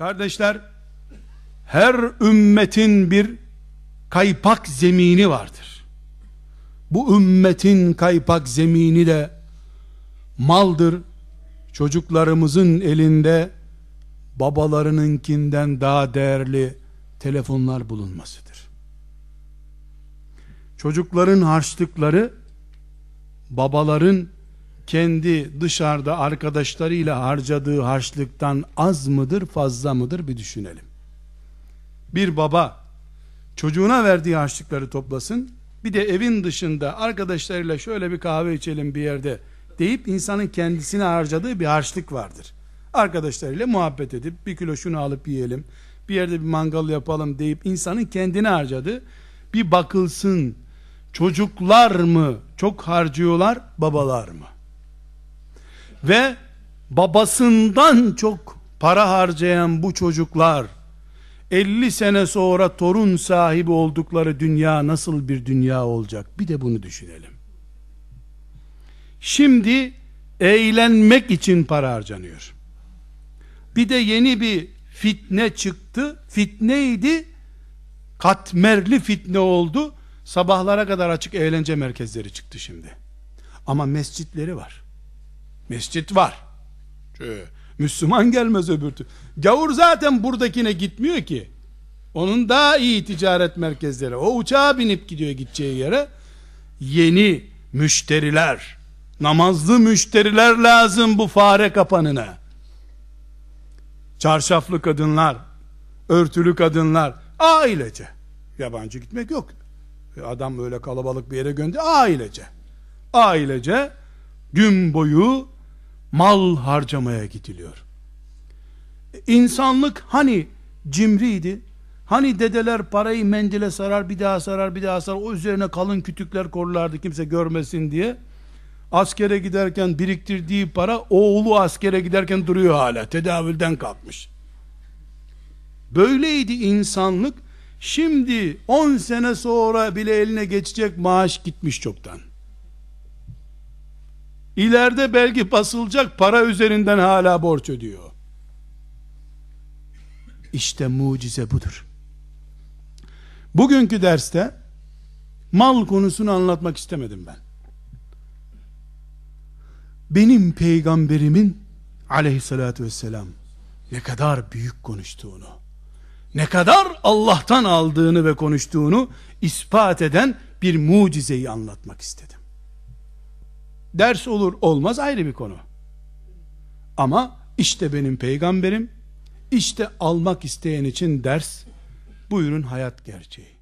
Kardeşler, her ümmetin bir kaypak zemini vardır. Bu ümmetin kaypak zemini de maldır. Çocuklarımızın elinde babalarınınkinden daha değerli telefonlar bulunmasıdır. Çocukların harçlıkları babaların kendi dışarıda arkadaşlarıyla harcadığı harçlıktan az mıdır fazla mıdır bir düşünelim. Bir baba çocuğuna verdiği harçlıkları toplasın bir de evin dışında arkadaşlarıyla şöyle bir kahve içelim bir yerde deyip insanın kendisine harcadığı bir harçlık vardır. Arkadaşlarıyla muhabbet edip bir kilo şunu alıp yiyelim bir yerde bir mangal yapalım deyip insanın kendine harcadığı bir bakılsın çocuklar mı çok harcıyorlar babalar mı? Ve babasından çok para harcayan bu çocuklar 50 sene sonra torun sahibi oldukları dünya nasıl bir dünya olacak? Bir de bunu düşünelim. Şimdi eğlenmek için para harcanıyor. Bir de yeni bir fitne çıktı. Fitneydi. Katmerli fitne oldu. Sabahlara kadar açık eğlence merkezleri çıktı şimdi. Ama mescitleri var. Mescit var. Şöyle, Müslüman gelmez öbür türlü. Gavur zaten buradakine gitmiyor ki. Onun daha iyi ticaret merkezleri. O uçağa binip gidiyor gideceği yere. Yeni müşteriler, namazlı müşteriler lazım bu fare kapanına. Çarşaflı kadınlar, örtülü kadınlar, ailece. Yabancı gitmek yok. Adam öyle kalabalık bir yere gönder, ailece. Ailece gün boyu mal harcamaya gidiliyor. İnsanlık hani cimriydi, hani dedeler parayı mendile sarar, bir daha sarar, bir daha sarar, o üzerine kalın kütükler korlardı kimse görmesin diye. Askere giderken biriktirdiği para, oğlu askere giderken duruyor hala, tedavülden kalkmış. Böyleydi insanlık, şimdi 10 sene sonra bile eline geçecek maaş gitmiş çoktan. İleride belki basılacak para üzerinden hala borç ödüyor. İşte mucize budur. Bugünkü derste mal konusunu anlatmak istemedim ben. Benim peygamberimin aleyhissalatü vesselam ne kadar büyük konuştuğunu, ne kadar Allah'tan aldığını ve konuştuğunu ispat eden bir mucizeyi anlatmak istedim. Ders olur olmaz ayrı bir konu. Ama işte benim peygamberim, işte almak isteyen için ders, buyurun hayat gerçeği.